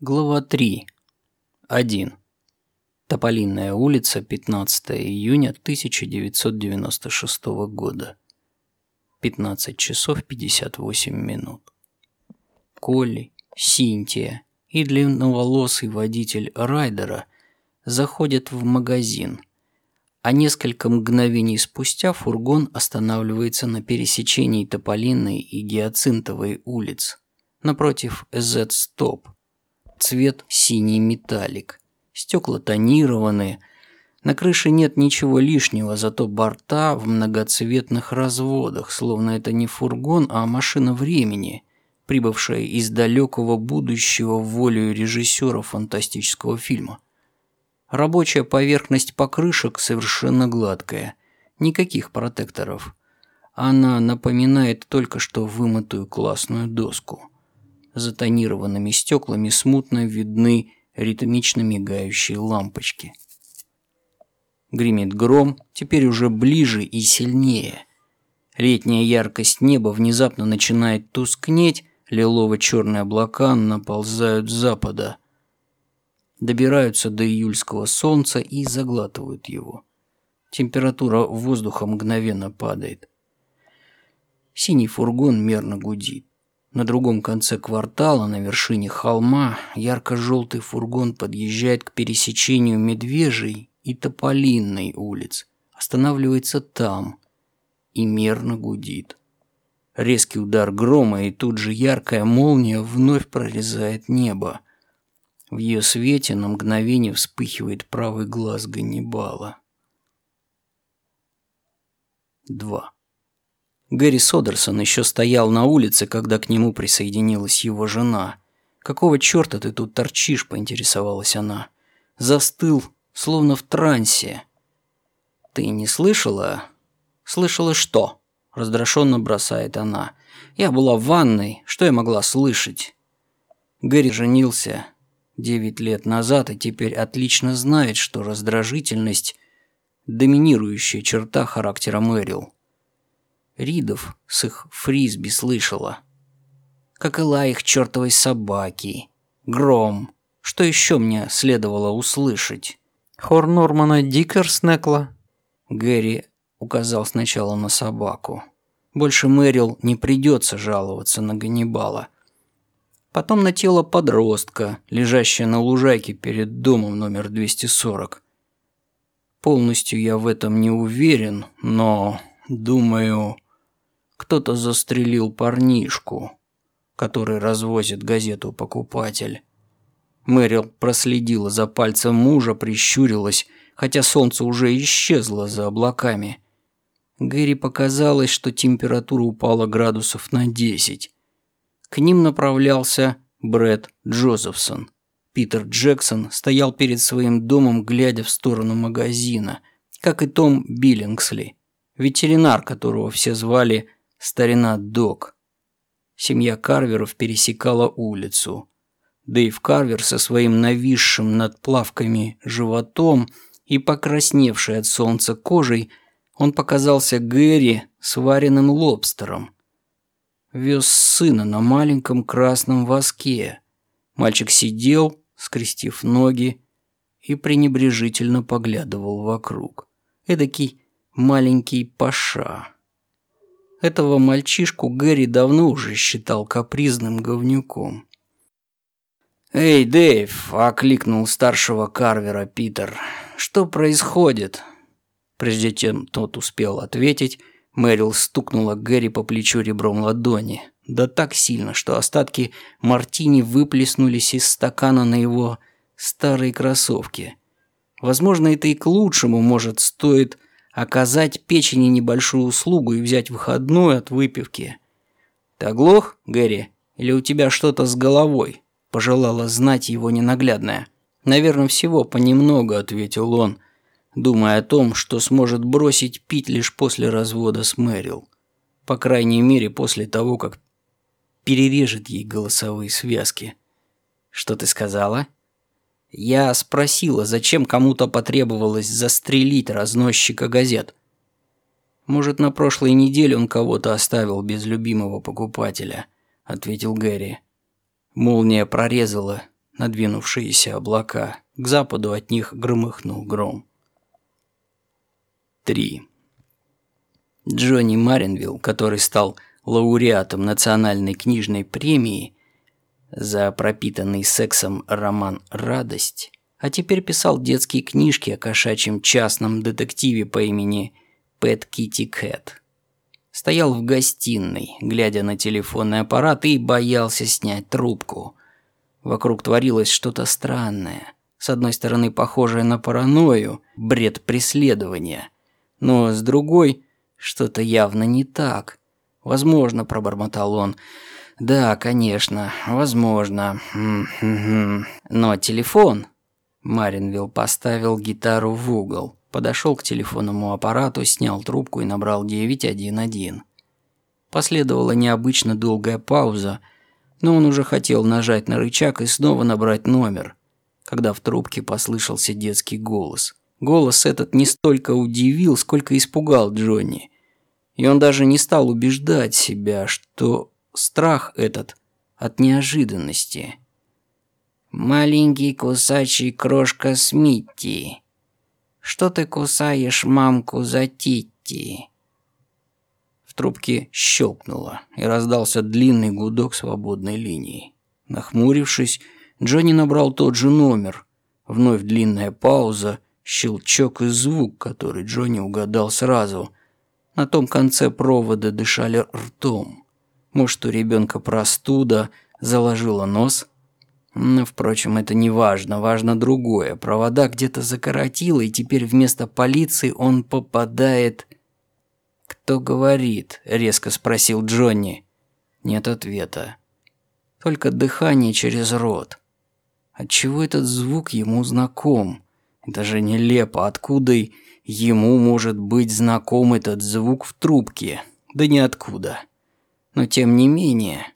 Глава 3. 1. Тополинная улица, 15 июня 1996 года. 15 часов 58 минут. Колли, Синтия и длинноволосый водитель Райдера заходят в магазин, а несколько мгновений спустя фургон останавливается на пересечении Тополиной и Гиацинтовой улиц напротив Z-Stop – Цвет синий металлик. Стекла тонированные. На крыше нет ничего лишнего, зато борта в многоцветных разводах, словно это не фургон, а машина времени, прибывшая из далекого будущего волею режиссера фантастического фильма. Рабочая поверхность покрышек совершенно гладкая, никаких протекторов. Она напоминает только что вымытую классную доску за тонированными стеклами смутно видны ритмично мигающие лампочки. Гремит гром, теперь уже ближе и сильнее. Летняя яркость неба внезапно начинает тускнеть, лилово-черные облака наползают с запада. Добираются до июльского солнца и заглатывают его. Температура воздуха мгновенно падает. Синий фургон мерно гудит. На другом конце квартала, на вершине холма, ярко-желтый фургон подъезжает к пересечению Медвежьей и Тополинной улиц, останавливается там и мерно гудит. Резкий удар грома, и тут же яркая молния вновь прорезает небо. В ее свете на мгновение вспыхивает правый глаз Ганнибала. 2. Гэри Содерсон еще стоял на улице, когда к нему присоединилась его жена. «Какого черта ты тут торчишь?» – поинтересовалась она. «Застыл, словно в трансе». «Ты не слышала?» «Слышала что?» – раздраженно бросает она. «Я была в ванной, что я могла слышать?» Гэри женился девять лет назад и теперь отлично знает, что раздражительность – доминирующая черта характера Мэрил – Ридов с их фрисби слышала. Как и лай их чертовой собаки. Гром. Что еще мне следовало услышать? Хор Нормана Дикерснекла. Гэри указал сначала на собаку. Больше Мэрил не придется жаловаться на Ганнибала. Потом на тело подростка, лежащее на лужайке перед домом номер 240. Полностью я в этом не уверен, но, думаю, кто-то застрелил парнишку, который развозит газету «Покупатель». Мэрил проследила за пальцем мужа, прищурилась, хотя солнце уже исчезло за облаками. Гэри показалось, что температура упала градусов на 10. К ним направлялся Брэд Джозефсон. Питер Джексон стоял перед своим домом, глядя в сторону магазина, как и Том Биллингсли, ветеринар, которого все звали старина Док. Семья Карверов пересекала улицу. Дэйв Карвер со своим нависшим над плавками животом и покрасневшей от солнца кожей, он показался Гэри сваренным лобстером. Вез сына на маленьком красном воске. Мальчик сидел, скрестив ноги, и пренебрежительно поглядывал вокруг. Эдакий маленький паша. Этого мальчишку Гэри давно уже считал капризным говнюком. «Эй, Дэйв!» – окликнул старшего Карвера Питер. «Что происходит?» Прежде чем тот успел ответить, Мэрил стукнула Гэри по плечу ребром ладони. Да так сильно, что остатки мартини выплеснулись из стакана на его старые кроссовки. Возможно, это и к лучшему, может, стоит оказать печени небольшую услугу и взять выходную от выпивки. «Ты оглох, Гэри? Или у тебя что-то с головой?» – пожелала знать его ненаглядная. «Наверное, всего понемногу», – ответил он, думая о том, что сможет бросить пить лишь после развода с Мэрил. По крайней мере, после того, как перережет ей голосовые связки. «Что ты сказала?» Я спросила, зачем кому-то потребовалось застрелить разносчика газет. Может, на прошлой неделе он кого-то оставил без любимого покупателя, ответил Гэри. Молния прорезала надвинувшиеся облака. К западу от них громыхнул гром. 3. Джонни Маринвилл, который стал лауреатом национальной книжной премии за пропитанный сексом роман «Радость», а теперь писал детские книжки о кошачьем частном детективе по имени Пэт Китти Кэт. Стоял в гостиной, глядя на телефонный аппарат и боялся снять трубку. Вокруг творилось что-то странное. С одной стороны, похожее на паранойю, бред преследования. Но с другой, что-то явно не так. Возможно, пробормотал он. Да, конечно, возможно. Но телефон... Маринвилл поставил гитару в угол, подошел к телефонному аппарату, снял трубку и набрал 911. Последовала необычно долгая пауза, но он уже хотел нажать на рычаг и снова набрать номер, когда в трубке послышался детский голос. Голос этот не столько удивил, сколько испугал Джонни. И он даже не стал убеждать себя, что страх этот от неожиданности. «Маленький кусачий крошка Смитти, что ты кусаешь мамку за Титти?» В трубке щелкнуло, и раздался длинный гудок свободной линии. Нахмурившись, Джонни набрал тот же номер. Вновь длинная пауза, щелчок и звук, который Джонни угадал сразу. На том конце провода дышали ртом. Может, у ребенка простуда, заложила нос. Но, впрочем, это не важно, важно другое. Провода где-то закоротило, и теперь вместо полиции он попадает... «Кто говорит?» – резко спросил Джонни. Нет ответа. Только дыхание через рот. Отчего этот звук ему знаком? Это же нелепо. Откуда ему может быть знаком этот звук в трубке? Да ниоткуда. Но тем не менее...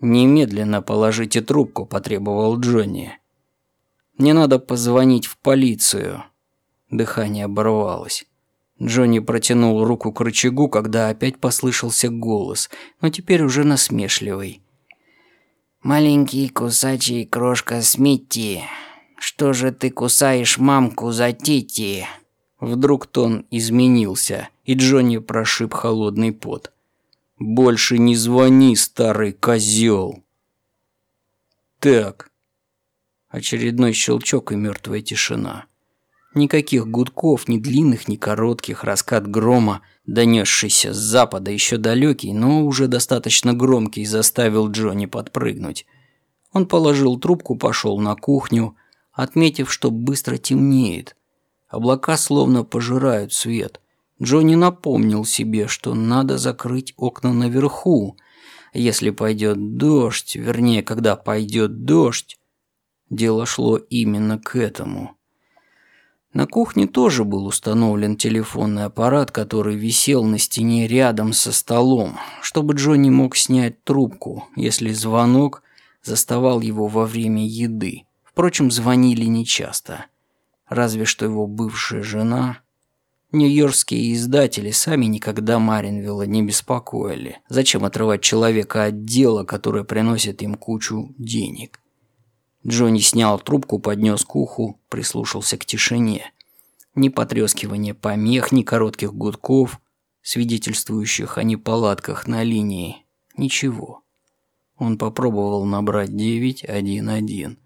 «Немедленно положите трубку», – потребовал Джонни. «Мне надо позвонить в полицию». Дыхание оборвалось. Джонни протянул руку к рычагу, когда опять послышался голос, но теперь уже насмешливый. «Маленький кусачий крошка Смитти, что же ты кусаешь мамку за Тити?» Вдруг тон изменился, и Джонни прошиб холодный пот. Больше не звони, старый козел. Так. Очередной щелчок и мертвая тишина. Никаких гудков, ни длинных, ни коротких, раскат грома, донесшийся с запада, еще далекий, но уже достаточно громкий, заставил Джонни подпрыгнуть. Он положил трубку, пошел на кухню, отметив, что быстро темнеет. Облака словно пожирают свет. Джонни напомнил себе, что надо закрыть окна наверху. Если пойдет дождь, вернее, когда пойдет дождь, дело шло именно к этому. На кухне тоже был установлен телефонный аппарат, который висел на стене рядом со столом, чтобы Джонни мог снять трубку, если звонок заставал его во время еды. Впрочем, звонили нечасто. Разве что его бывшая жена Нью-Йоркские издатели сами никогда Маринвилла не беспокоили. Зачем отрывать человека от дела, которое приносит им кучу денег? Джонни снял трубку, поднес к уху, прислушался к тишине. Ни потрескивания помех, ни коротких гудков, свидетельствующих о неполадках на линии. Ничего. Он попробовал набрать 911,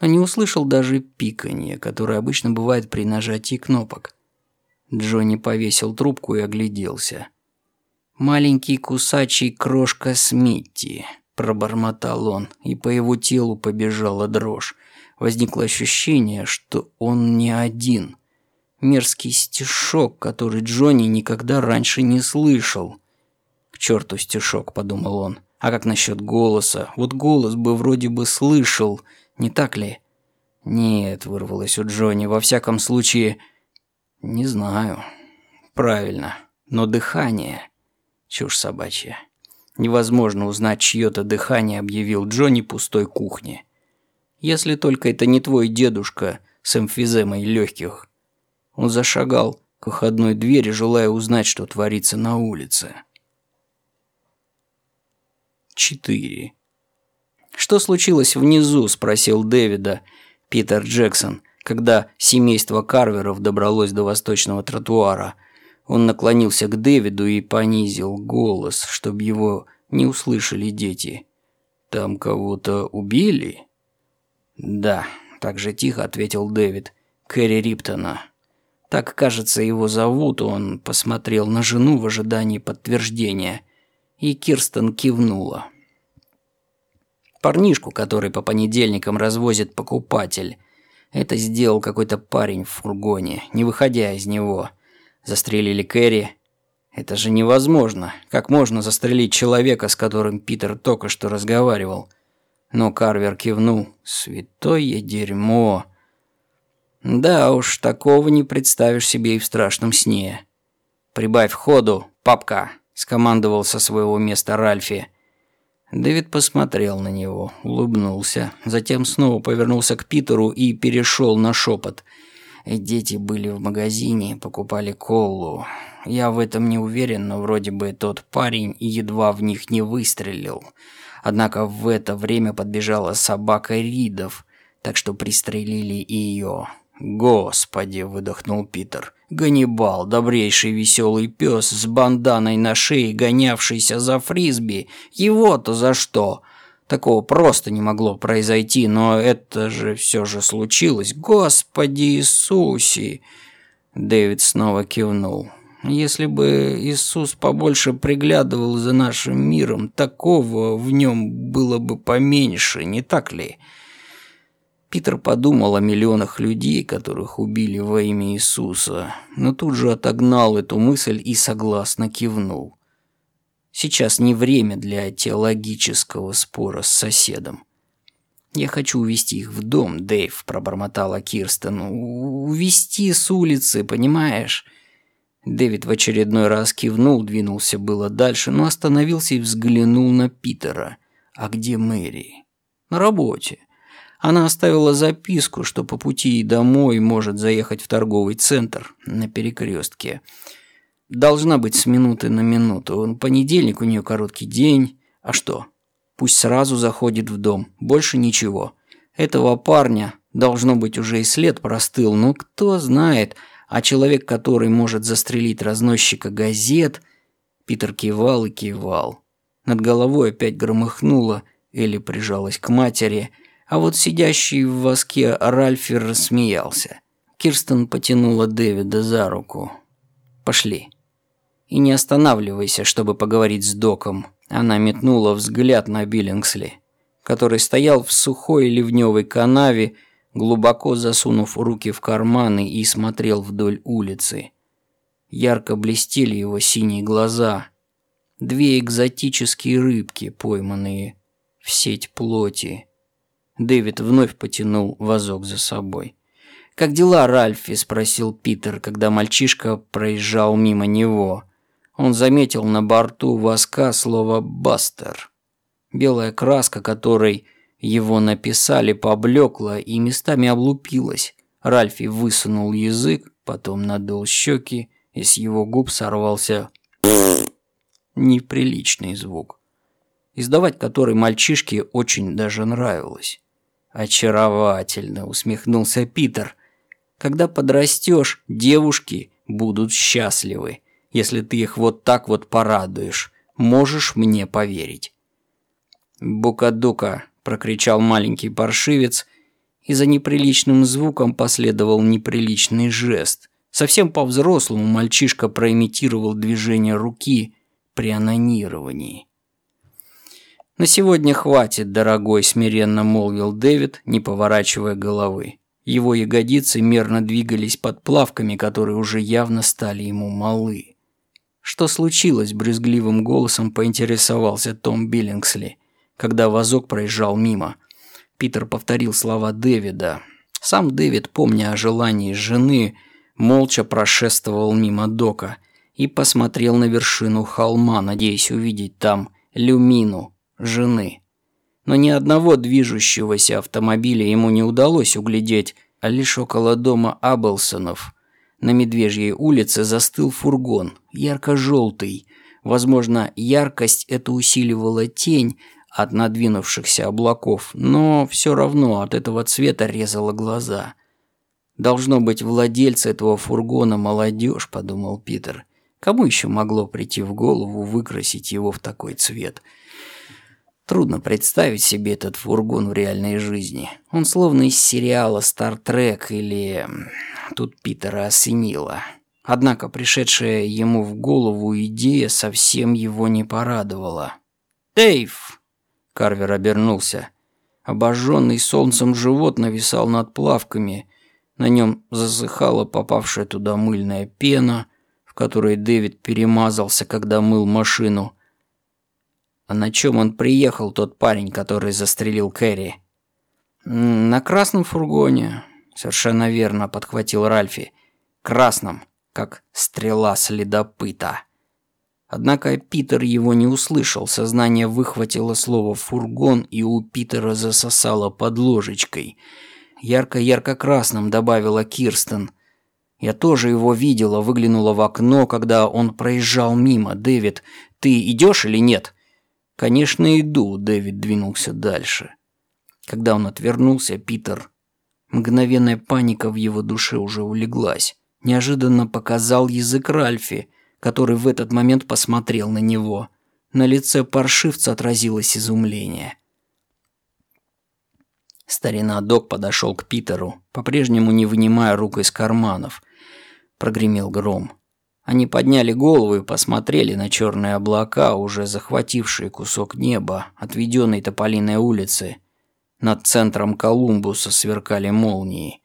но не услышал даже пиканье, которое обычно бывает при нажатии кнопок. Джонни повесил трубку и огляделся. «Маленький кусачий крошка Смитти», – пробормотал он, и по его телу побежала дрожь. Возникло ощущение, что он не один. Мерзкий стишок, который Джонни никогда раньше не слышал. «К черту стишок», – подумал он. «А как насчет голоса? Вот голос бы вроде бы слышал, не так ли?» «Нет», – вырвалось у Джонни, – «во всяком случае...» Не знаю. Правильно. Но дыхание... Чушь собачья. Невозможно узнать чье-то дыхание, объявил Джонни пустой кухне. Если только это не твой дедушка с эмфиземой легких. Он зашагал к выходной двери, желая узнать, что творится на улице. 4. Что «Что случилось внизу?» – спросил Дэвида Питер Джексон, когда семейство Карверов добралось до восточного тротуара. Он наклонился к Дэвиду и понизил голос, чтобы его не услышали дети. «Там кого-то убили?» «Да», – так же тихо ответил Дэвид. «Кэрри Риптона». Так, кажется, его зовут, он посмотрел на жену в ожидании подтверждения. И Кирстен кивнула. Парнишку, который по понедельникам развозит покупатель. Это сделал какой-то парень в фургоне, не выходя из него. Застрелили Кэрри. Это же невозможно. Как можно застрелить человека, с которым Питер только что разговаривал? Но Карвер кивнул. «Святое дерьмо!» Да уж, такого не представишь себе и в страшном сне. «Прибавь ходу, папка!» – скомандовал со своего места Ральфи. Дэвид посмотрел на него, улыбнулся, затем снова повернулся к Питеру и перешел на шепот. Дети были в магазине, покупали колу. Я в этом не уверен, но вроде бы тот парень едва в них не выстрелил. Однако в это время подбежала собака Ридов, так что пристрелили и ее. «Господи!» – выдохнул Питер. «Ганнибал, добрейший веселый пес с банданой на шее, гонявшийся за фрисби. Его-то за что?» Такого просто не могло произойти, но это же все же случилось. Господи Иисусе!» Дэвид снова кивнул. «Если бы Иисус побольше приглядывал за нашим миром, такого в нем было бы поменьше, не так ли?» Питер подумал о миллионах людей, которых убили во имя Иисуса, но тут же отогнал эту мысль и согласно кивнул. Сейчас не время для теологического спора с соседом. «Я хочу увести их в дом, Дэйв», – пробормотала Кирстен. «Увести с улицы, понимаешь?» Дэвид в очередной раз кивнул, двинулся было дальше, но остановился и взглянул на Питера. «А где Мэри?» «На работе». Она оставила записку, что по пути домой может заехать в торговый центр на перекрестке. Должна быть с минуты на минуту. Понедельник у нее короткий день. А что? Пусть сразу заходит в дом. Больше ничего. Этого парня, должно быть, уже и след простыл. Но кто знает, а человек, который может застрелить разносчика газет... Питер кивал и кивал. Над головой опять громыхнуло. Элли прижалась к матери – а вот сидящий в воске Ральфи рассмеялся. Кирстен потянула Дэвида за руку. «Пошли. И не останавливайся, чтобы поговорить с доком». Она метнула взгляд на Биллингсли, который стоял в сухой ливневой канаве, глубоко засунув руки в карманы и смотрел вдоль улицы. Ярко блестели его синие глаза. Две экзотические рыбки, пойманные в сеть плоти. Дэвид вновь потянул вазок за собой. «Как дела, Ральфи?» – спросил Питер, когда мальчишка проезжал мимо него. Он заметил на борту воска слово «бастер». Белая краска, которой его написали, поблекла и местами облупилась. Ральфи высунул язык, потом надул щеки, и с его губ сорвался неприличный звук, издавать который мальчишке очень даже нравилось. «Очаровательно», — усмехнулся Питер. «Когда подрастешь, девушки будут счастливы, если ты их вот так вот порадуешь. Можешь мне поверить». «Бука-дука», — прокричал маленький паршивец, и за неприличным звуком последовал неприличный жест. Совсем по-взрослому мальчишка проимитировал движение руки при анонировании. «На сегодня хватит, дорогой», – смиренно молвил Дэвид, не поворачивая головы. Его ягодицы мерно двигались под плавками, которые уже явно стали ему малы. «Что случилось?» – брюзгливым голосом поинтересовался Том Биллингсли, когда вазок проезжал мимо. Питер повторил слова Дэвида. Сам Дэвид, помня о желании жены, молча прошествовал мимо дока и посмотрел на вершину холма, надеясь увидеть там люмину, жены. Но ни одного движущегося автомобиля ему не удалось углядеть, а лишь около дома Аблсонов на Медвежьей улице застыл фургон, ярко-желтый. Возможно, яркость это усиливала тень, от надвинувшихся облаков, но все равно от этого цвета резало глаза. «Должно быть, владельцы этого фургона молодежь», – подумал Питер. «Кому еще могло прийти в голову выкрасить его в такой цвет?» Трудно представить себе этот фургон в реальной жизни. Он словно из сериала «Стартрек» или... Тут Питера осенило. Однако пришедшая ему в голову идея совсем его не порадовала. «Дэйв!» Карвер обернулся. Обожженный солнцем живот нависал над плавками. На нем засыхала попавшая туда мыльная пена, в которой Дэвид перемазался, когда мыл машину. А на чем он приехал, тот парень, который застрелил Кэрри? «На красном фургоне», — совершенно верно подхватил Ральфи. «Красном, как стрела следопыта». Однако Питер его не услышал, сознание выхватило слово «фургон» и у Питера засосало под ложечкой. «Ярко-ярко-красным», — добавила Кирстен. «Я тоже его видела, выглянула в окно, когда он проезжал мимо. Дэвид, ты идешь или нет?» «Конечно, иду», — Дэвид двинулся дальше. Когда он отвернулся, Питер... Мгновенная паника в его душе уже улеглась. Неожиданно показал язык Ральфи — который в этот момент посмотрел на него. На лице паршивца отразилось изумление. Старина Док подошел к Питеру, по-прежнему не вынимая рук из карманов. Прогремел гром. Они подняли голову и посмотрели на черные облака, уже захватившие кусок неба, отведенной Тополиной улицы. Над центром Колумбуса сверкали молнии.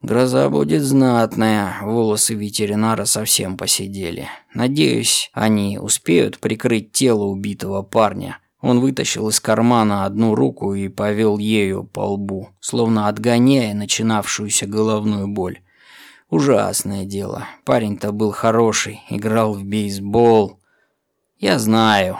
Гроза будет знатная, волосы ветеринара совсем посидели. Надеюсь, они успеют прикрыть тело убитого парня. Он вытащил из кармана одну руку и повел ею по лбу, словно отгоняя начинавшуюся головную боль. Ужасное дело. Парень-то был хороший, играл в бейсбол. Я знаю.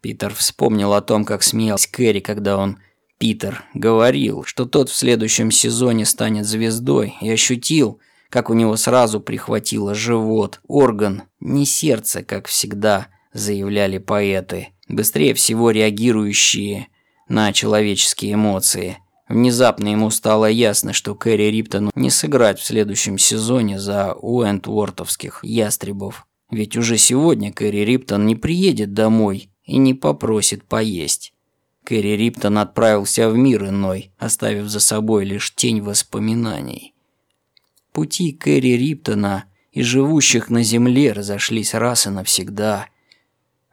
Питер вспомнил о том, как смеялся Кэрри, когда он Питер говорил, что тот в следующем сезоне станет звездой, и ощутил, как у него сразу прихватило живот, орган, не сердце, как всегда заявляли поэты, быстрее всего реагирующие на человеческие эмоции. Внезапно ему стало ясно, что Кэрри Риптону не сыграть в следующем сезоне за Уэнтвортовских ястребов. Ведь уже сегодня Кэрри Риптон не приедет домой и не попросит поесть. Кэрри Риптон отправился в мир иной, оставив за собой лишь тень воспоминаний. Пути Кэрри Риптона и живущих на земле разошлись раз и навсегда.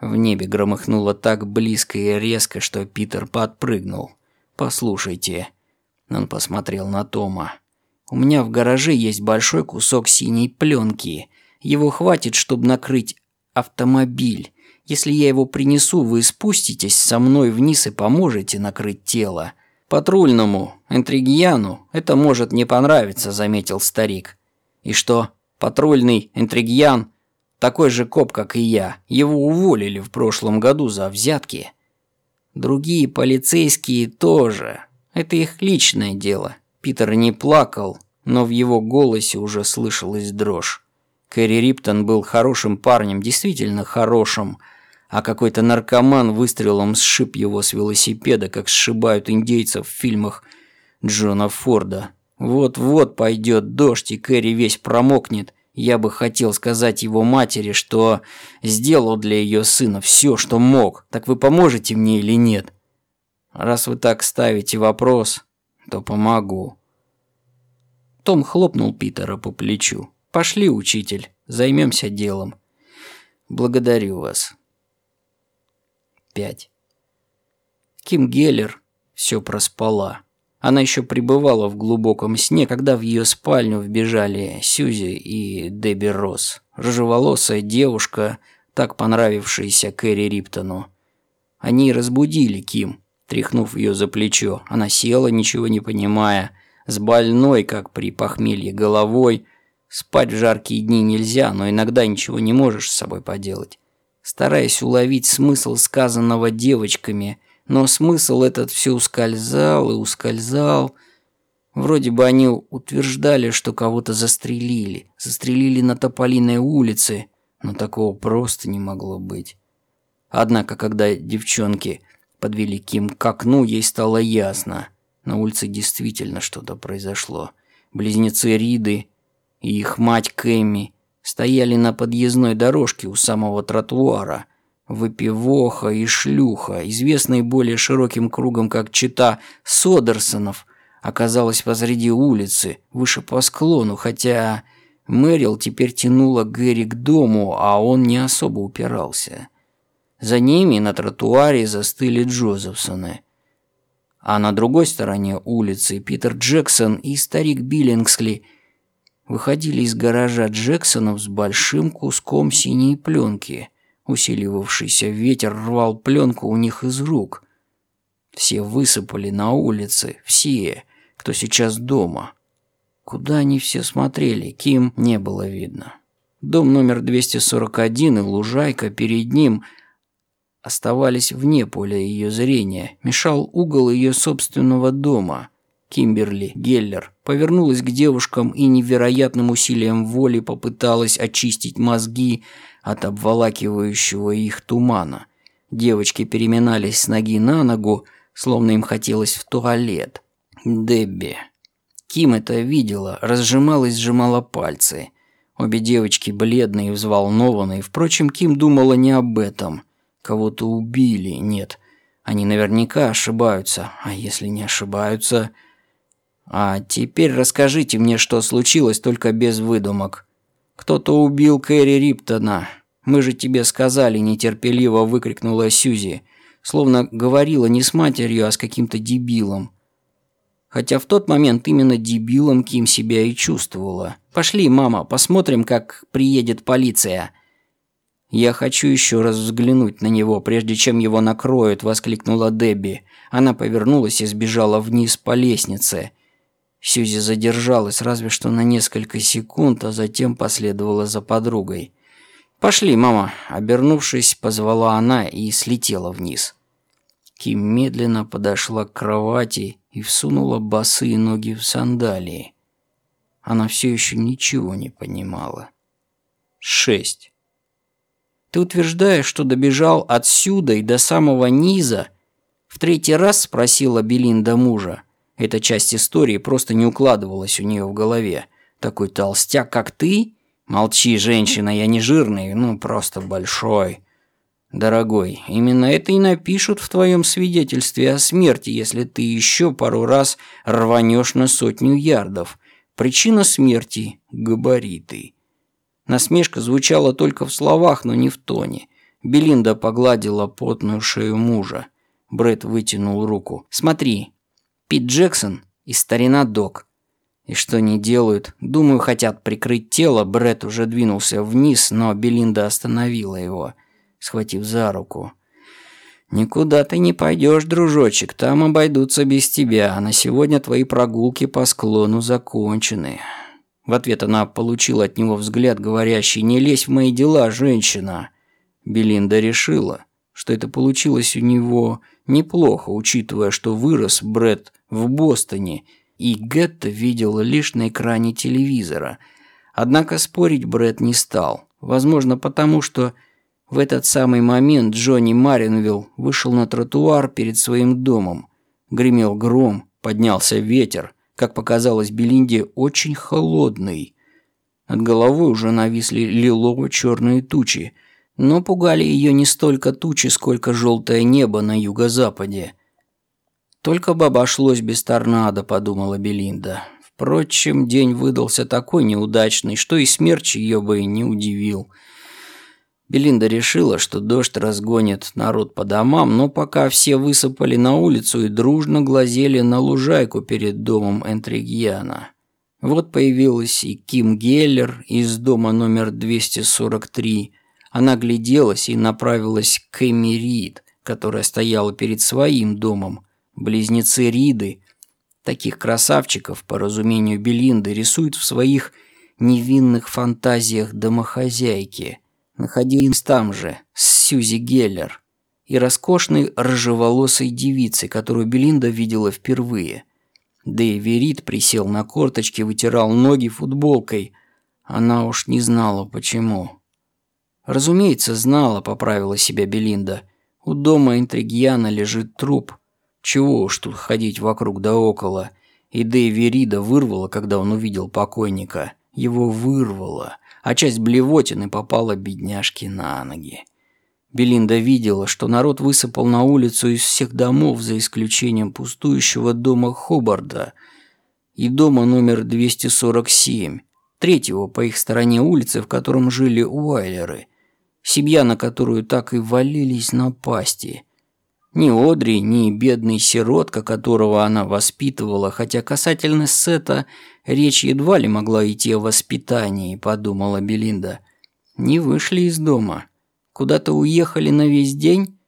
В небе громыхнуло так близко и резко, что Питер подпрыгнул. «Послушайте». Он посмотрел на Тома. «У меня в гараже есть большой кусок синей пленки. Его хватит, чтобы накрыть автомобиль. Если я его принесу, вы спуститесь со мной вниз и поможете накрыть тело. Патрульному, интригьяну, это может не понравиться, заметил старик. И что, патрульный интригьян такой же коп, как и я. Его уволили в прошлом году за взятки. Другие полицейские тоже. Это их личное дело. Питер не плакал, но в его голосе уже слышалась дрожь. Кэрри Риптон был хорошим парнем, действительно хорошим, а какой-то наркоман выстрелом сшиб его с велосипеда, как сшибают индейцев в фильмах Джона Форда. Вот-вот пойдет дождь, и Кэрри весь промокнет. Я бы хотел сказать его матери, что сделал для ее сына все, что мог. Так вы поможете мне или нет? Раз вы так ставите вопрос, то помогу. Том хлопнул Питера по плечу. «Пошли, учитель, займемся делом». «Благодарю вас». 5. Ким Геллер все проспала. Она еще пребывала в глубоком сне, когда в ее спальню вбежали Сьюзи и Дебби Росс, рыжеволосая девушка, так понравившаяся Кэрри Риптону. Они разбудили Ким, тряхнув ее за плечо. Она села, ничего не понимая, с больной, как при похмелье, головой. Спать в жаркие дни нельзя, но иногда ничего не можешь с собой поделать стараясь уловить смысл сказанного девочками, но смысл этот все ускользал и ускользал. Вроде бы они утверждали, что кого-то застрелили, застрелили на Тополиной улице, но такого просто не могло быть. Однако, когда девчонки подвели Ким к окну, ей стало ясно. На улице действительно что-то произошло. Близнецы Риды и их мать Кэмми стояли на подъездной дорожке у самого тротуара. Выпивоха и шлюха, известные более широким кругом как чита Содерсонов, оказалась посреди улицы, выше по склону, хотя Мэрил теперь тянула Гэри к дому, а он не особо упирался. За ними на тротуаре застыли Джозефсоны. А на другой стороне улицы Питер Джексон и старик Биллингсли выходили из гаража Джексонов с большим куском синей пленки. Усиливавшийся ветер рвал пленку у них из рук. Все высыпали на улице, все, кто сейчас дома. Куда они все смотрели, Ким не было видно. Дом номер 241 и лужайка перед ним – оставались вне поля ее зрения, мешал угол ее собственного дома. Кимберли Геллер повернулась к девушкам и невероятным усилием воли попыталась очистить мозги от обволакивающего их тумана. Девочки переминались с ноги на ногу, словно им хотелось в туалет. Дебби. Ким это видела, разжималась, сжимала пальцы. Обе девочки бледные и взволнованные. Впрочем, Ким думала не об этом – Кого-то убили, нет. Они наверняка ошибаются. А если не ошибаются... А теперь расскажите мне, что случилось, только без выдумок. Кто-то убил Кэрри Риптона. Мы же тебе сказали, нетерпеливо выкрикнула Сьюзи. Словно говорила не с матерью, а с каким-то дебилом. Хотя в тот момент именно дебилом Ким себя и чувствовала. «Пошли, мама, посмотрим, как приедет полиция». «Я хочу еще раз взглянуть на него, прежде чем его накроют», – воскликнула Дебби. Она повернулась и сбежала вниз по лестнице. Сьюзи задержалась разве что на несколько секунд, а затем последовала за подругой. «Пошли, мама», – обернувшись, позвала она и слетела вниз. Ким медленно подошла к кровати и всунула босые ноги в сандалии. Она все еще ничего не понимала. Шесть. Ты утверждаешь, что добежал отсюда и до самого низа?» В третий раз спросила Белинда мужа. Эта часть истории просто не укладывалась у нее в голове. «Такой толстяк, как ты?» «Молчи, женщина, я не жирный, ну просто большой». «Дорогой, именно это и напишут в твоем свидетельстве о смерти, если ты еще пару раз рванешь на сотню ярдов. Причина смерти – габариты». Насмешка звучала только в словах, но не в тоне. Белинда погладила потную шею мужа. Брэд вытянул руку. «Смотри, Пит Джексон и старина Док. И что они делают? Думаю, хотят прикрыть тело. Брэд уже двинулся вниз, но Белинда остановила его, схватив за руку. «Никуда ты не пойдешь, дружочек, там обойдутся без тебя, а на сегодня твои прогулки по склону закончены». В ответ она получила от него взгляд, говорящий «Не лезь в мои дела, женщина!» Белинда решила, что это получилось у него неплохо, учитывая, что вырос Брэд в Бостоне, и Гетто видел лишь на экране телевизора. Однако спорить Брэд не стал. Возможно, потому что в этот самый момент Джонни Маринвилл вышел на тротуар перед своим домом. Гремел гром, поднялся ветер, как показалось Белинде, очень холодный. Над головой уже нависли лилово-черные тучи, но пугали ее не столько тучи, сколько желтое небо на юго-западе. «Только бы обошлось без торнадо», – подумала Белинда. Впрочем, день выдался такой неудачный, что и смерч ее бы и не удивил – Белинда решила, что дождь разгонит народ по домам, но пока все высыпали на улицу и дружно глазели на лужайку перед домом Энтригьяна. Вот появилась и Ким Геллер из дома номер 243. Она гляделась и направилась к Эми Рид, которая стояла перед своим домом. Близнецы Риды, таких красавчиков, по разумению Белинды, рисуют в своих невинных фантазиях домохозяйки – находились там же, с Сьюзи Геллер и роскошной рыжеволосой девицей, которую Белинда видела впервые. Дэйви Рид присел на корточки, вытирал ноги футболкой. Она уж не знала, почему. Разумеется, знала, поправила себя Белинда. У дома Интригьяна лежит труп. Чего уж тут ходить вокруг да около. И Дэйви Рида вырвало, когда он увидел покойника. Его вырвало, а часть блевотины попала бедняжке на ноги. Белинда видела, что народ высыпал на улицу из всех домов, за исключением пустующего дома Хобарда и дома номер 247, третьего по их стороне улицы, в котором жили Уайлеры, семья, на которую так и валились напасти. Ни Одри, ни бедный сиротка, которого она воспитывала, хотя касательно Сета речь едва ли могла идти о воспитании, подумала Белинда, не вышли из дома. Куда-то уехали на весь день?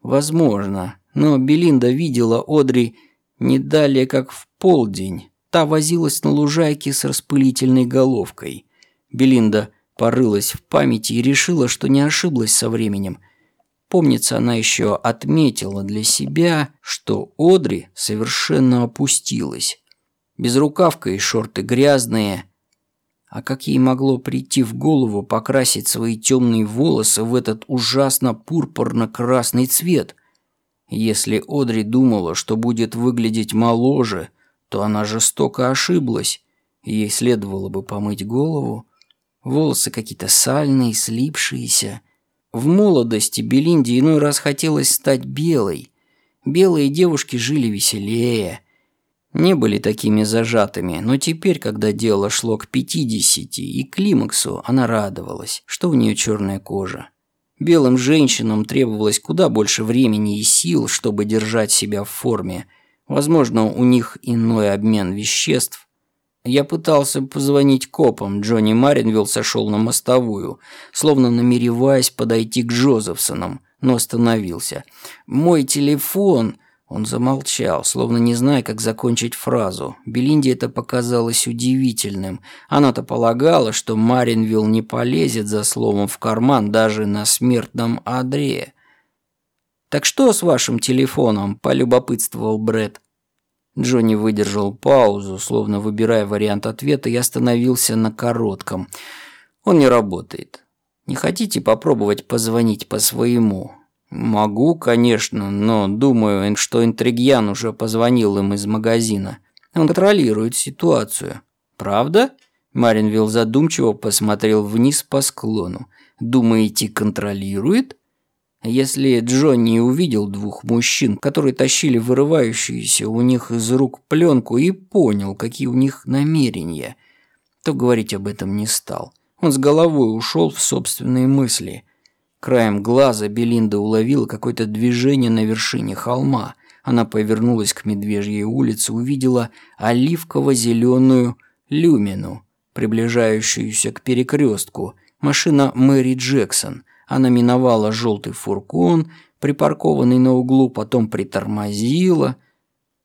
Возможно, но Белинда видела Одри не далее, как в полдень. Та возилась на лужайке с распылительной головкой. Белинда порылась в памяти и решила, что не ошиблась со временем. Помнится, она еще отметила для себя, что Одри совершенно опустилась. Безрукавка и шорты грязные, а как ей могло прийти в голову покрасить свои темные волосы в этот ужасно пурпурно-красный цвет? Если Одри думала, что будет выглядеть моложе, то она жестоко ошиблась. Ей следовало бы помыть голову. Волосы какие-то сальные, слипшиеся. В молодости Белинде иной раз хотелось стать белой. Белые девушки жили веселее – не были такими зажатыми, но теперь, когда дело шло к 50 и климаксу, она радовалась, что у нее черная кожа. Белым женщинам требовалось куда больше времени и сил, чтобы держать себя в форме. Возможно, у них иной обмен веществ. Я пытался позвонить копам, Джонни Маринвилл сошел на мостовую, словно намереваясь подойти к Джозефсонам, но остановился. «Мой телефон...» Он замолчал, словно не зная, как закончить фразу. Белинде это показалось удивительным. Она-то полагала, что Маринвилл не полезет за словом в карман даже на смертном одре. «Так что с вашим телефоном?» – полюбопытствовал Бред. Джонни выдержал паузу, словно выбирая вариант ответа, и остановился на коротком. «Он не работает. Не хотите попробовать позвонить по своему?» «Могу, конечно, но думаю, что Интригьян уже позвонил им из магазина. Он контролирует ситуацию». «Правда?» Маринвилл задумчиво посмотрел вниз по склону. «Думаете, контролирует?» Если Джонни увидел двух мужчин, которые тащили вырывающуюся у них из рук пленку и понял, какие у них намерения, то говорить об этом не стал. Он с головой ушел в собственные мысли – Краем глаза Белинда уловила какое-то движение на вершине холма. Она повернулась к Медвежьей улице, увидела оливково-зеленую люмину, приближающуюся к перекрестку. Машина Мэри Джексон. Она миновала желтый фургон, припаркованный на углу, потом притормозила.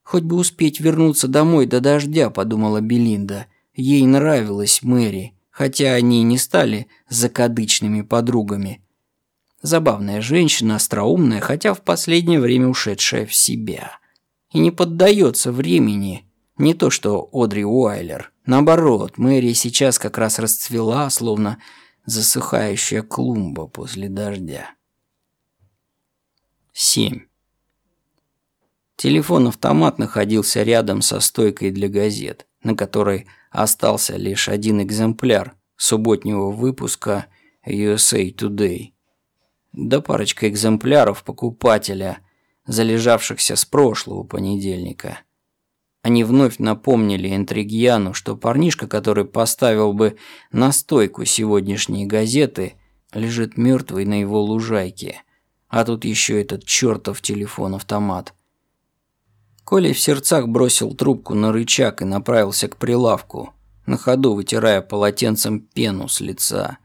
«Хоть бы успеть вернуться домой до дождя», — подумала Белинда. Ей нравилась Мэри, хотя они не стали закадычными подругами. Забавная женщина, остроумная, хотя в последнее время ушедшая в себя. И не поддается времени. Не то что Одри Уайлер. Наоборот, Мэри сейчас как раз расцвела, словно засыхающая клумба после дождя. 7. Телефон-автомат находился рядом со стойкой для газет, на которой остался лишь один экземпляр субботнего выпуска USA Today – да парочка экземпляров покупателя, залежавшихся с прошлого понедельника. Они вновь напомнили Интригьяну, что парнишка, который поставил бы на стойку сегодняшние газеты, лежит мертвый на его лужайке. А тут еще этот чертов телефон-автомат. Коля в сердцах бросил трубку на рычаг и направился к прилавку, на ходу вытирая полотенцем пену с лица.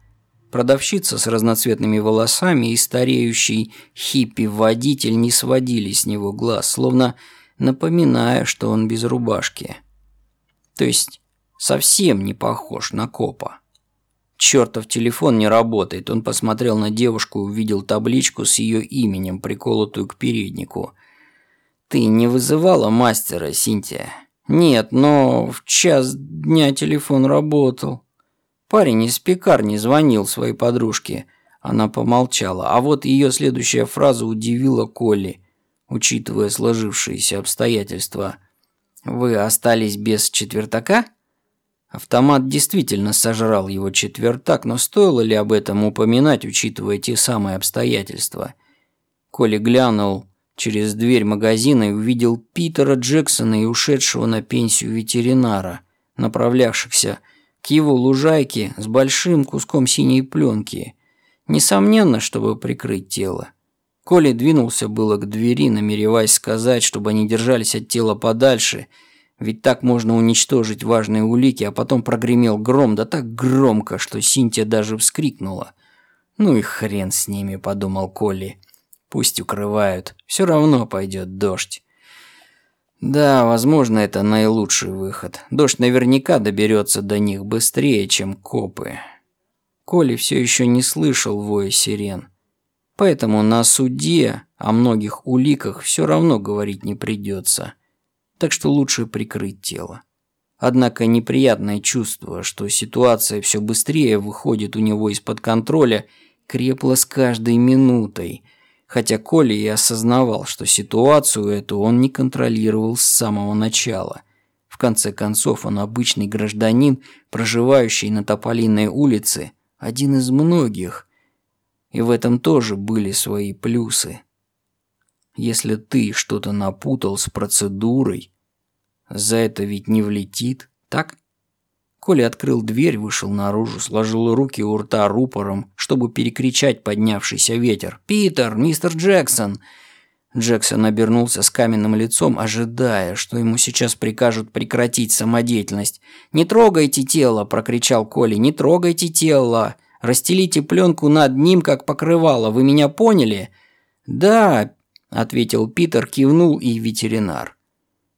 Продавщица с разноцветными волосами и стареющий хиппи-водитель не сводили с него глаз, словно напоминая, что он без рубашки. То есть совсем не похож на копа. Чертов телефон не работает. Он посмотрел на девушку и увидел табличку с ее именем, приколотую к переднику. «Ты не вызывала мастера, Синтия?» «Нет, но в час дня телефон работал». Парень из пекарни звонил своей подружке. Она помолчала, а вот ее следующая фраза удивила Колли, учитывая сложившиеся обстоятельства. «Вы остались без четвертака?» Автомат действительно сожрал его четвертак, но стоило ли об этом упоминать, учитывая те самые обстоятельства? Коли глянул через дверь магазина и увидел Питера Джексона и ушедшего на пенсию ветеринара, направлявшихся к его лужайке с большим куском синей пленки. Несомненно, чтобы прикрыть тело. Коли двинулся было к двери, намереваясь сказать, чтобы они держались от тела подальше, ведь так можно уничтожить важные улики, а потом прогремел гром, да так громко, что Синтия даже вскрикнула. «Ну и хрен с ними», — подумал Коли. Пусть укрывают. Все равно пойдет дождь. Да, возможно, это наилучший выход. Дождь наверняка доберется до них быстрее, чем копы. Коли все еще не слышал воя сирен. Поэтому на суде о многих уликах все равно говорить не придется. Так что лучше прикрыть тело. Однако неприятное чувство, что ситуация все быстрее выходит у него из-под контроля, крепло с каждой минутой – хотя Коля и осознавал, что ситуацию эту он не контролировал с самого начала. В конце концов, он обычный гражданин, проживающий на Тополиной улице, один из многих. И в этом тоже были свои плюсы. Если ты что-то напутал с процедурой, за это ведь не влетит, так? Коля открыл дверь, вышел наружу, сложил руки у рта рупором, чтобы перекричать поднявшийся ветер. «Питер! Мистер Джексон!» Джексон обернулся с каменным лицом, ожидая, что ему сейчас прикажут прекратить самодеятельность. «Не трогайте тело!» – прокричал Коля. «Не трогайте тело! Расстелите пленку над ним, как покрывало. Вы меня поняли?» «Да», – ответил Питер, кивнул и ветеринар.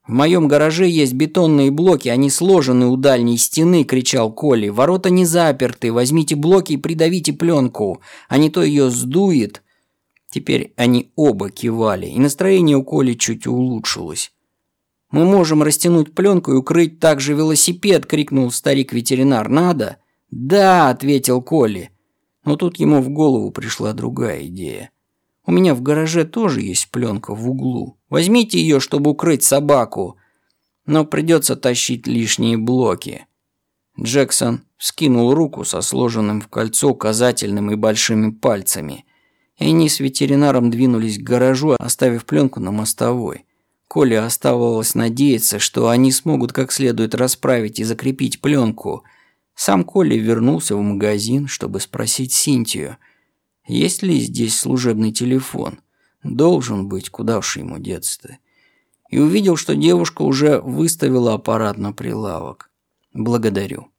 «В моем гараже есть бетонные блоки, они сложены у дальней стены», – кричал Коли. «Ворота не заперты, возьмите блоки и придавите пленку, а не то ее сдует». Теперь они оба кивали, и настроение у Коли чуть улучшилось. «Мы можем растянуть пленку и укрыть также велосипед!» – крикнул старик-ветеринар. «Надо?» «Да!» – ответил Коли. Но тут ему в голову пришла другая идея. У меня в гараже тоже есть пленка в углу. Возьмите ее, чтобы укрыть собаку. Но придется тащить лишние блоки». Джексон скинул руку со сложенным в кольцо указательным и большими пальцами. И они с ветеринаром двинулись к гаражу, оставив пленку на мостовой. Коле оставалось надеяться, что они смогут как следует расправить и закрепить пленку. Сам Коля вернулся в магазин, чтобы спросить Синтию – есть ли здесь служебный телефон? Должен быть, куда уж ему деться-то. И увидел, что девушка уже выставила аппарат на прилавок. Благодарю.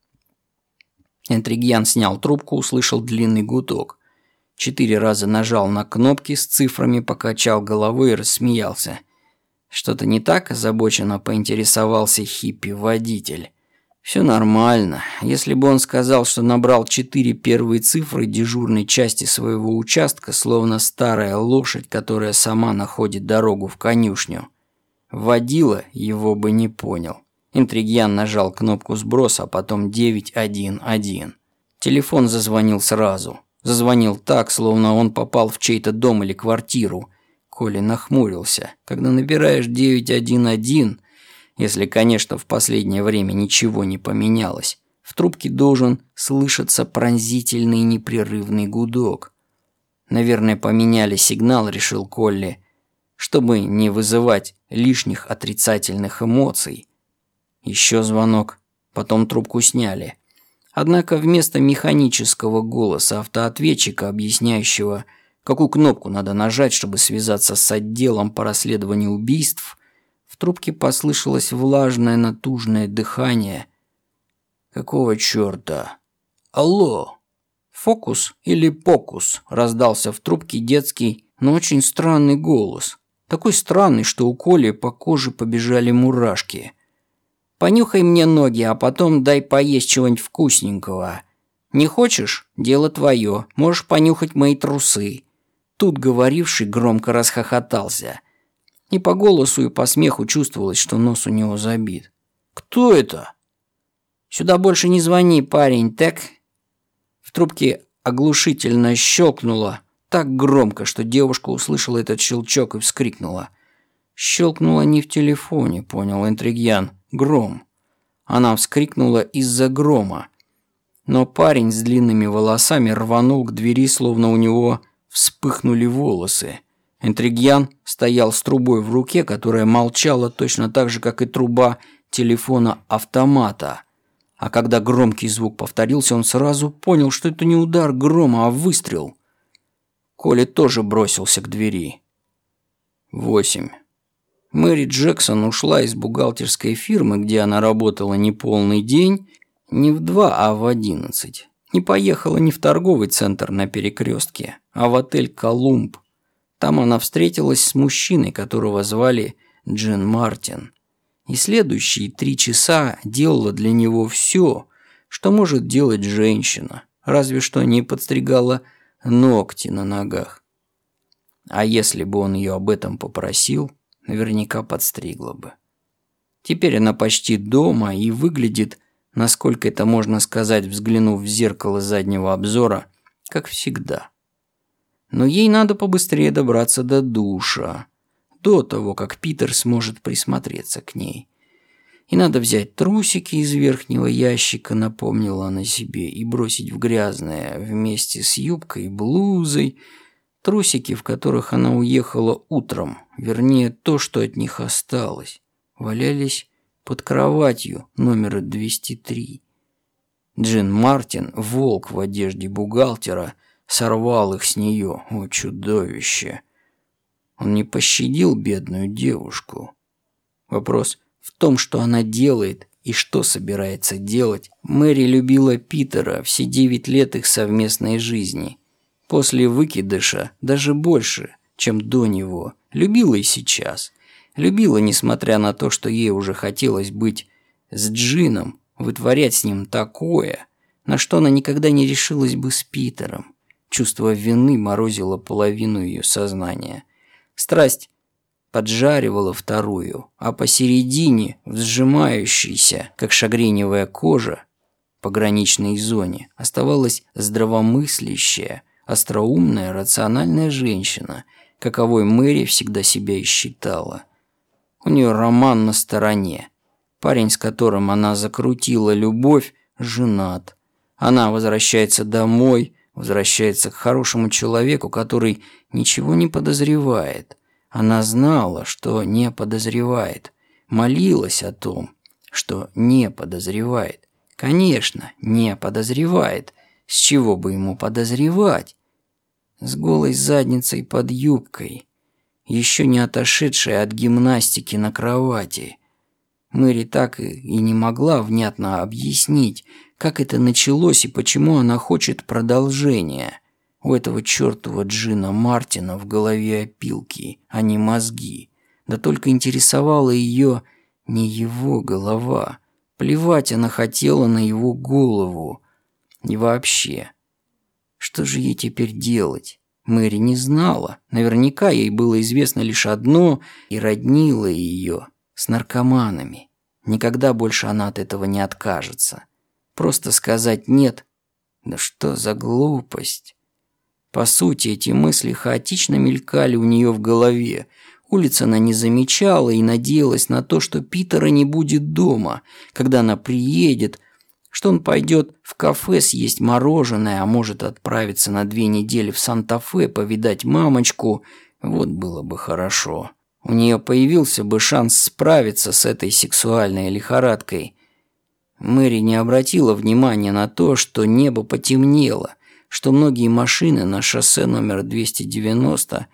Интригьян снял трубку, услышал длинный гудок. Четыре раза нажал на кнопки с цифрами, покачал головой и рассмеялся. Что-то не так озабоченно поинтересовался хиппи-водитель. Все нормально. Если бы он сказал, что набрал четыре первые цифры дежурной части своего участка, словно старая лошадь, которая сама находит дорогу в конюшню, водила его бы не понял. Интригьян нажал кнопку сброса, а потом 911. Телефон зазвонил сразу. Зазвонил так, словно он попал в чей-то дом или квартиру. Коля нахмурился. Когда набираешь 911, если, конечно, в последнее время ничего не поменялось. В трубке должен слышаться пронзительный непрерывный гудок. Наверное, поменяли сигнал, решил Колли, чтобы не вызывать лишних отрицательных эмоций. Еще звонок, потом трубку сняли. Однако вместо механического голоса автоответчика, объясняющего, какую кнопку надо нажать, чтобы связаться с отделом по расследованию убийств, трубке послышалось влажное натужное дыхание. «Какого черта? Алло! Фокус или покус?» – раздался в трубке детский, но очень странный голос. Такой странный, что у Коли по коже побежали мурашки. «Понюхай мне ноги, а потом дай поесть чего-нибудь вкусненького. Не хочешь? Дело твое. Можешь понюхать мои трусы». Тут говоривший громко расхохотался – и по голосу, и по смеху чувствовалось, что нос у него забит. «Кто это?» «Сюда больше не звони, парень, так?» В трубке оглушительно щелкнуло, так громко, что девушка услышала этот щелчок и вскрикнула. Щелкнуло не в телефоне, понял Интригьян. Гром. Она вскрикнула из-за грома. Но парень с длинными волосами рванул к двери, словно у него вспыхнули волосы. Интригьян стоял с трубой в руке, которая молчала точно так же, как и труба телефона автомата. А когда громкий звук повторился, он сразу понял, что это не удар грома, а выстрел. Коля тоже бросился к двери. Восемь. Мэри Джексон ушла из бухгалтерской фирмы, где она работала не полный день, не в два, а в одиннадцать. Не поехала не в торговый центр на перекрестке, а в отель «Колумб». Там она встретилась с мужчиной, которого звали Джин Мартин. И следующие три часа делала для него все, что может делать женщина, разве что не подстригала ногти на ногах. А если бы он ее об этом попросил, наверняка подстригла бы. Теперь она почти дома и выглядит, насколько это можно сказать, взглянув в зеркало заднего обзора, как всегда. Но ей надо побыстрее добраться до душа, до того, как Питер сможет присмотреться к ней. И надо взять трусики из верхнего ящика, напомнила она себе, и бросить в грязное вместе с юбкой и блузой, трусики, в которых она уехала утром, вернее, то, что от них осталось, валялись под кроватью номера 203. Джин Мартин, волк в одежде бухгалтера, сорвал их с нее, о чудовище. Он не пощадил бедную девушку. Вопрос в том, что она делает и что собирается делать. Мэри любила Питера все девять лет их совместной жизни. После выкидыша даже больше, чем до него. Любила и сейчас. Любила, несмотря на то, что ей уже хотелось быть с Джином, вытворять с ним такое, на что она никогда не решилась бы с Питером. Чувство вины морозило половину ее сознания. Страсть поджаривала вторую, а посередине, взжимающейся, как шагреневая кожа, пограничной зоне, оставалась здравомыслящая, остроумная, рациональная женщина, каковой Мэри всегда себя и считала. У нее роман на стороне. Парень, с которым она закрутила любовь, женат. Она возвращается домой, возвращается к хорошему человеку, который ничего не подозревает. Она знала, что не подозревает. Молилась о том, что не подозревает. Конечно, не подозревает. С чего бы ему подозревать? С голой задницей под юбкой, еще не отошедшая от гимнастики на кровати. Мэри так и не могла внятно объяснить, как это началось и почему она хочет продолжения. У этого чертова Джина Мартина в голове опилки, а не мозги. Да только интересовала ее не его голова. Плевать она хотела на его голову. И вообще, что же ей теперь делать? Мэри не знала. Наверняка ей было известно лишь одно и роднило ее с наркоманами. Никогда больше она от этого не откажется. Просто сказать «нет». Да что за глупость? По сути, эти мысли хаотично мелькали у нее в голове. Улица она не замечала и надеялась на то, что Питера не будет дома, когда она приедет, что он пойдет в кафе съесть мороженое, а может отправиться на две недели в Санта-Фе повидать мамочку. Вот было бы хорошо. У нее появился бы шанс справиться с этой сексуальной лихорадкой. Мэри не обратила внимания на то, что небо потемнело, что многие машины на шоссе номер 290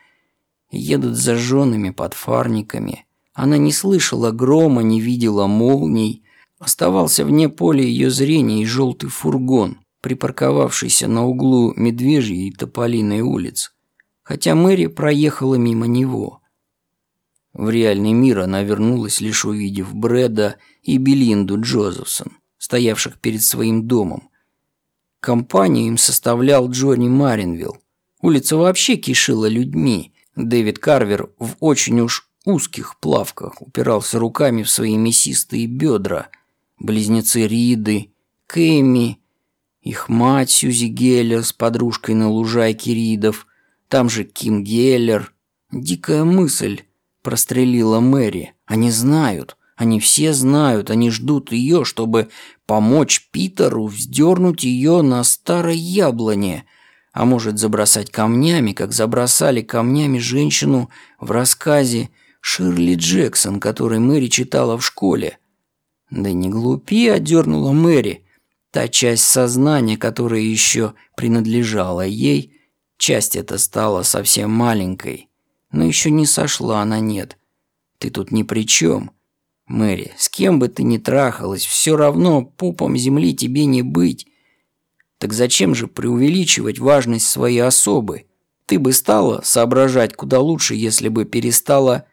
едут зажженными подфарниками. Она не слышала грома, не видела молний. Оставался вне поля ее зрения и желтый фургон, припарковавшийся на углу Медвежьей и Тополиной улиц. Хотя Мэри проехала мимо него. В реальный мир она вернулась, лишь увидев Брэда и Белинду Джозефсон, стоявших перед своим домом, Компанию им составлял Джонни Маринвилл. Улица вообще кишила людьми. Дэвид Карвер в очень уж узких плавках упирался руками в свои мясистые бедра. Близнецы Риды, Кэми Их мать Сьюзи Геллер с подружкой на лужайке Ридов, там же Ким Геллер. Дикая мысль прострелила Мэри. Они знают, они все знают, они ждут ее, чтобы помочь Питеру вздернуть ее на старой яблоне, а может забросать камнями, как забросали камнями женщину в рассказе Ширли Джексон, который Мэри читала в школе. Да не глупи, одернула Мэри. Та часть сознания, которая еще принадлежала ей, часть эта стала совсем маленькой, но еще не сошла на нет. Ты тут ни при чем. Мэри, с кем бы ты ни трахалась, все равно пупом земли тебе не быть. Так зачем же преувеличивать важность своей особы? Ты бы стала соображать куда лучше, если бы перестала...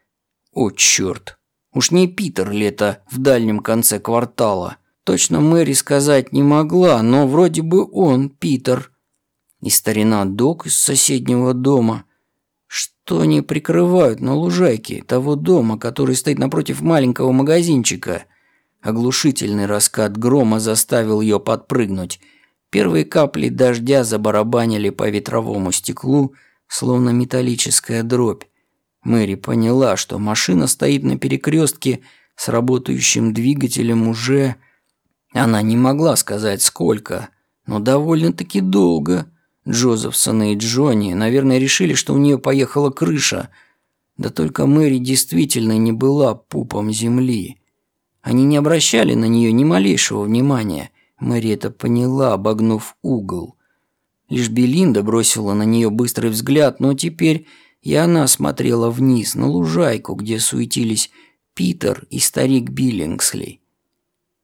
О, черт! Уж не Питер ли это в дальнем конце квартала? Точно Мэри сказать не могла, но вроде бы он, Питер. И старина Док из соседнего дома – что они прикрывают на лужайке того дома, который стоит напротив маленького магазинчика. Оглушительный раскат грома заставил ее подпрыгнуть. Первые капли дождя забарабанили по ветровому стеклу, словно металлическая дробь. Мэри поняла, что машина стоит на перекрестке с работающим двигателем уже... Она не могла сказать сколько, но довольно-таки долго – Джозефсона и Джонни, наверное, решили, что у нее поехала крыша. Да только Мэри действительно не была пупом земли. Они не обращали на нее ни малейшего внимания. Мэри это поняла, обогнув угол. Лишь Белинда бросила на нее быстрый взгляд, но теперь и она смотрела вниз, на лужайку, где суетились Питер и старик Биллингсли.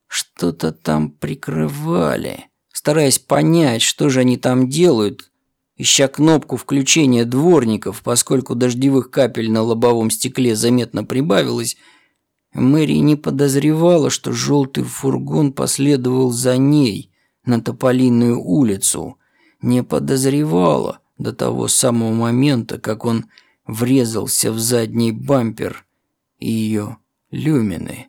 Что-то там прикрывали стараясь понять, что же они там делают, ища кнопку включения дворников, поскольку дождевых капель на лобовом стекле заметно прибавилось, Мэри не подозревала, что желтый фургон последовал за ней на Тополиную улицу. Не подозревала до того самого момента, как он врезался в задний бампер ее люмины.